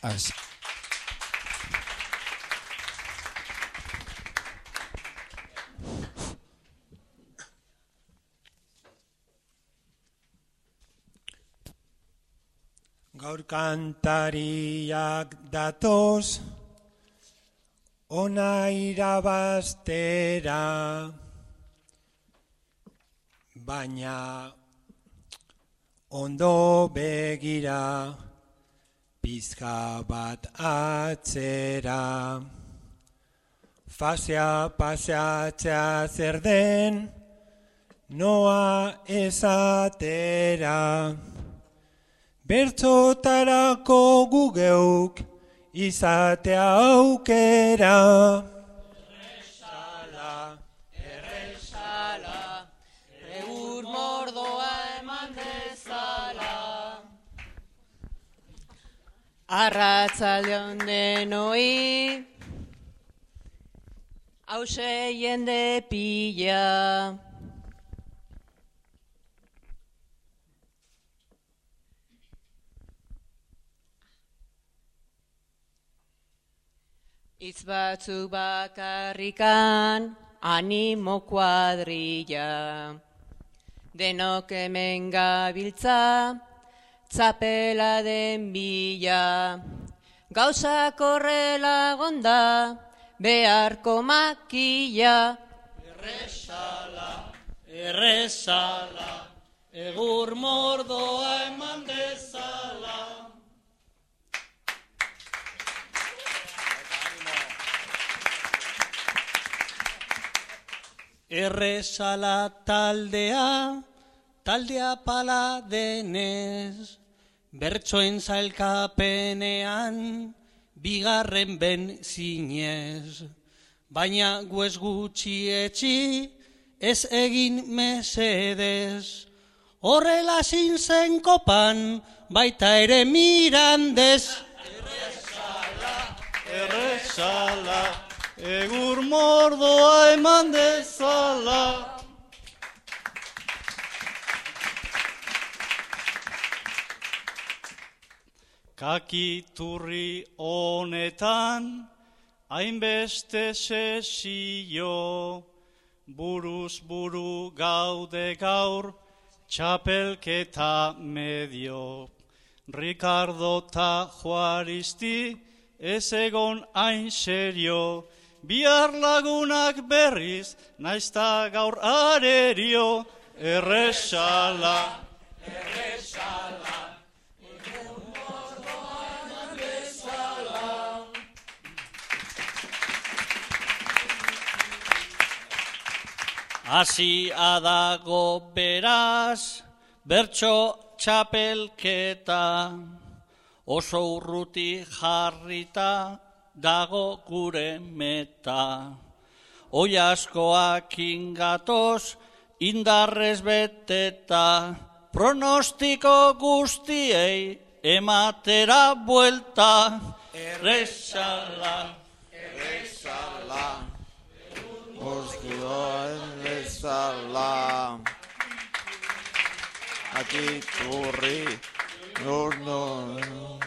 Az. Gaur kantariak datoz, ona irabaztera, baina ondo begira, pizka bat atzera. Fasea paseatzea zer den, noa esatera. Bertzotarako gugeuk izatea aukera. Erresala, Arratzaldeon denoi, hause jende pila. Itz batzuk bakarrikan, animo kuadrilla. Denok hemen gabiltza, txapela den bila. Gauza korrela gonda, beharko makilla. Erresala, erresala, egur mordoa eman dezala. Erresala taldea, taldea pala denez, bertsoen zailkapenean, bigarren ben zinez. Baina guez gutxi etxi, ez egin mesedez. Horrela zen kopan, baita ere mirandez. Erresala, erresala, egur mordoa eman dezala. Kakiturri honetan, hainbeste sesio, buruz buru gaude gaur, txapelketa medio. Ricardo ta Juaristi, ez egon hain serio, bihar lagunak berriz, naizta gaur arerio, erresala. Hasi adago beraz, bertso txapelketa, oso urruti jarrita dago gure meta. Oi askoak ingatoz, indarrez beteta, pronostiko guztiei ematera buelta. Erresala, Erresala, a ti corrí. No, no, no.